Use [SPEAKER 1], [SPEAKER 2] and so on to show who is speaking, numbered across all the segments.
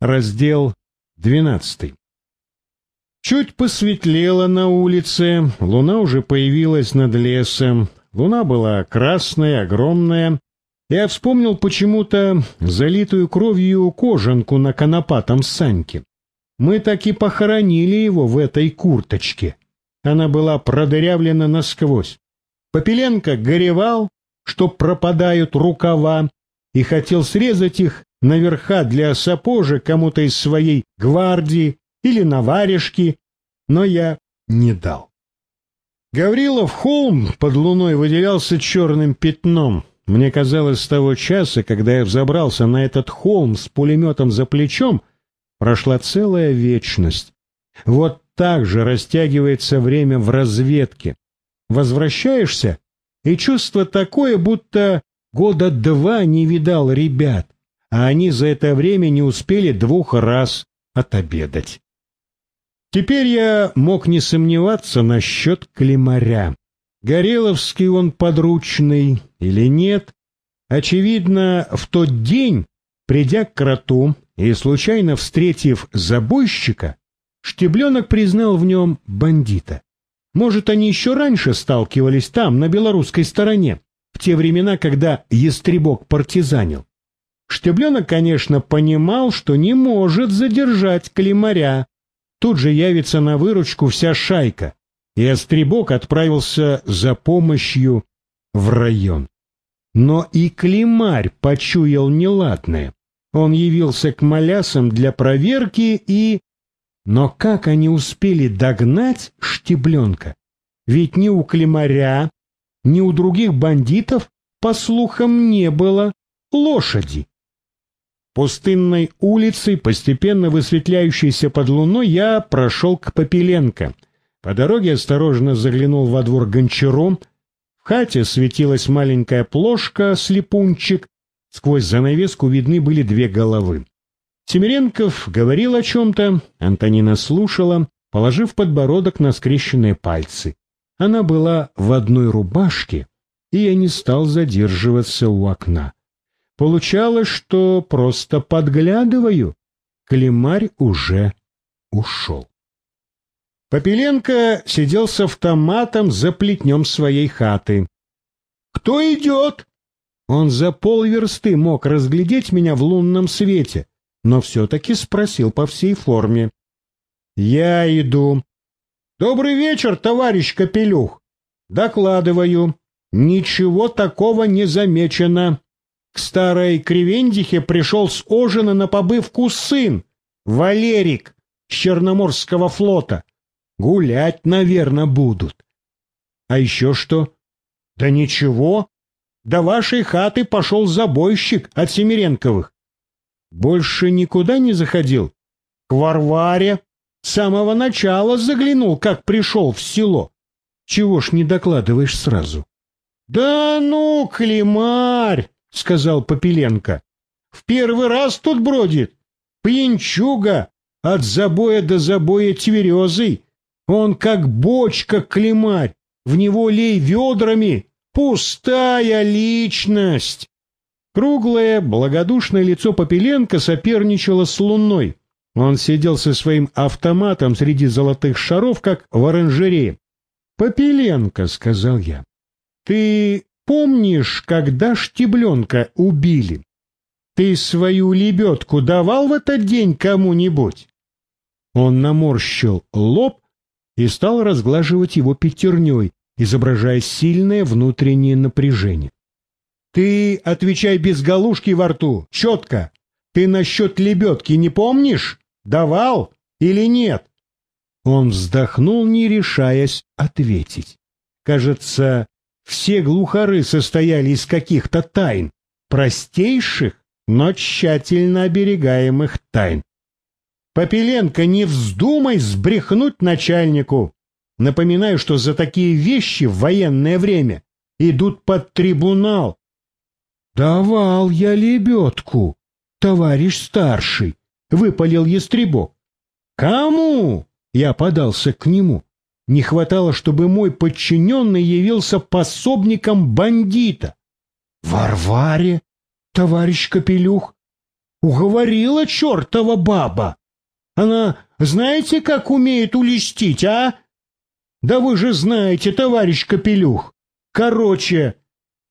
[SPEAKER 1] Раздел 12. Чуть посветлело на улице, луна уже появилась над лесом. Луна была красная, огромная. Я вспомнил почему-то залитую кровью кожанку на конопатом саньке. Мы так и похоронили его в этой курточке. Она была продырявлена насквозь. Попеленко горевал, что пропадают рукава, и хотел срезать их наверха для сапожек кому-то из своей гвардии или на варежки, но я не дал. Гаврилов холм под луной выделялся черным пятном. Мне казалось, с того часа, когда я взобрался на этот холм с пулеметом за плечом, прошла целая вечность. Вот так же растягивается время в разведке. Возвращаешься, и чувство такое, будто года два не видал ребят а они за это время не успели двух раз отобедать. Теперь я мог не сомневаться насчет Климаря. Гореловский он подручный или нет. Очевидно, в тот день, придя к кроту и случайно встретив забойщика, Штебленок признал в нем бандита. Может, они еще раньше сталкивались там, на белорусской стороне, в те времена, когда Ястребок партизанил. Штебленок, конечно, понимал, что не может задержать Климаря. Тут же явится на выручку вся шайка, и Остребок отправился за помощью в район. Но и Климарь почуял неладное. Он явился к малясам для проверки и... Но как они успели догнать Штебленка? Ведь ни у Климаря, ни у других бандитов, по слухам, не было лошади. Пустынной улицей, постепенно высветляющейся под луной, я прошел к Попеленко. По дороге осторожно заглянул во двор гончаром. В хате светилась маленькая плошка, слепунчик. Сквозь занавеску видны были две головы. Семеренков говорил о чем-то, Антонина слушала, положив подбородок на скрещенные пальцы. Она была в одной рубашке, и я не стал задерживаться у окна. Получалось, что просто подглядываю. Климарь уже ушел. Попеленко сидел с автоматом за плетнем своей хаты. «Кто идет?» Он за полверсты мог разглядеть меня в лунном свете, но все-таки спросил по всей форме. «Я иду». «Добрый вечер, товарищ Капелюх!» «Докладываю. Ничего такого не замечено. К старой Кривендихе пришел с Ожина на побывку сын, Валерик, с Черноморского флота. Гулять, наверное, будут. А еще что? Да ничего. До вашей хаты пошел забойщик от Семиренковых. Больше никуда не заходил? К Варваре. С самого начала заглянул, как пришел в село. Чего ж не докладываешь сразу? Да ну, Климарь! — сказал Попеленко. — В первый раз тут бродит. Пьянчуга, от забоя до забоя тверезый. Он как бочка клемарь, в него лей ведрами. Пустая личность. Круглое, благодушное лицо Попеленко соперничало с луной. Он сидел со своим автоматом среди золотых шаров, как в оранжерее. «Попеленко», — сказал я, — «ты Помнишь, когда штебленка убили? Ты свою лебедку давал в этот день кому-нибудь? Он наморщил лоб и стал разглаживать его пятерней, изображая сильное внутреннее напряжение. Ты отвечай без галушки во рту, четко. Ты насчет лебедки не помнишь? Давал или нет? Он вздохнул, не решаясь ответить. Кажется, все глухары состояли из каких-то тайн, простейших, но тщательно оберегаемых тайн. Попеленко, не вздумай сбрехнуть начальнику. Напоминаю, что за такие вещи в военное время идут под трибунал. Давал я лебедку, товарищ старший, выпалил ястребок. Кому? Я подался к нему. Не хватало, чтобы мой подчиненный явился пособником бандита. Варваре, товарищ Капелюх. Уговорила чертова баба. Она знаете, как умеет улестить, а? Да вы же знаете, товарищ Капелюх. Короче,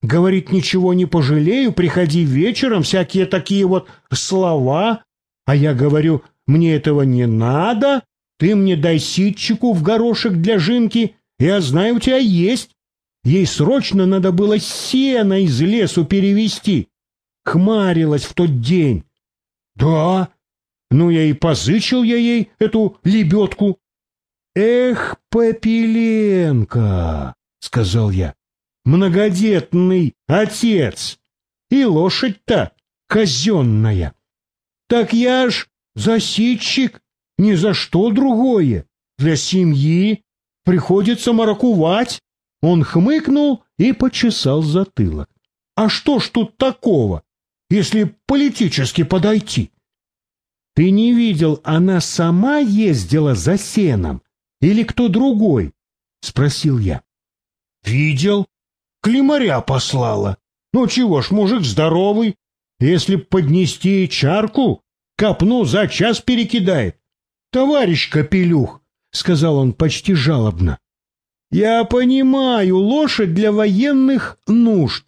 [SPEAKER 1] говорит, ничего не пожалею, приходи вечером, всякие такие вот слова. А я говорю, мне этого не надо, ты мне дай ситчику в горошек для жинки, я знаю, у тебя есть. Ей срочно надо было сено из лесу перевести. Хмарилась в тот день. Да, ну я и позычил я ей эту лебедку. Эх, Попеленко, сказал я, многодетный отец, и лошадь-то казенная. Так я ж засидчик, ни за что другое. Для семьи приходится маракувать. Он хмыкнул и почесал затылок. А что ж тут такого, если политически подойти? Ты не видел, она сама ездила за сеном или кто другой? Спросил я. Видел. Климаря послала. Ну чего ж, мужик здоровый. Если поднести чарку, копну за час перекидает. Товарищ Капелюх, сказал он почти жалобно. Я понимаю, лошадь для военных нужд.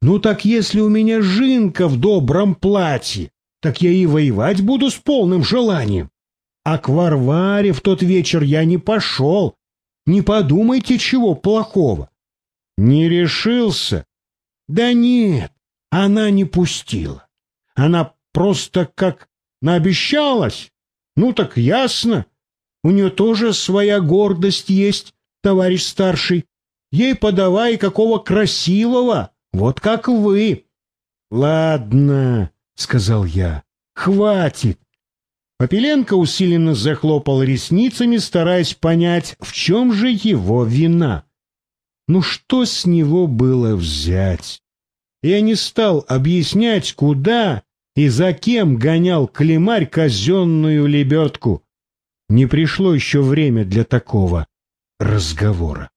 [SPEAKER 1] Ну так если у меня жинка в добром платье, так я и воевать буду с полным желанием. А к Варваре в тот вечер я не пошел. Не подумайте, чего плохого. Не решился? Да нет, она не пустила. Она просто как наобещалась. Ну так ясно. У нее тоже своя гордость есть, товарищ старший. Ей подавай какого красивого, вот как вы. Ладно, сказал я, хватит. Попеленко усиленно захлопал ресницами, стараясь понять, в чем же его вина. Ну что с него было взять? Я не стал объяснять, куда и за кем гонял клемарь казенную лебедку. Не пришло еще время для такого разговора.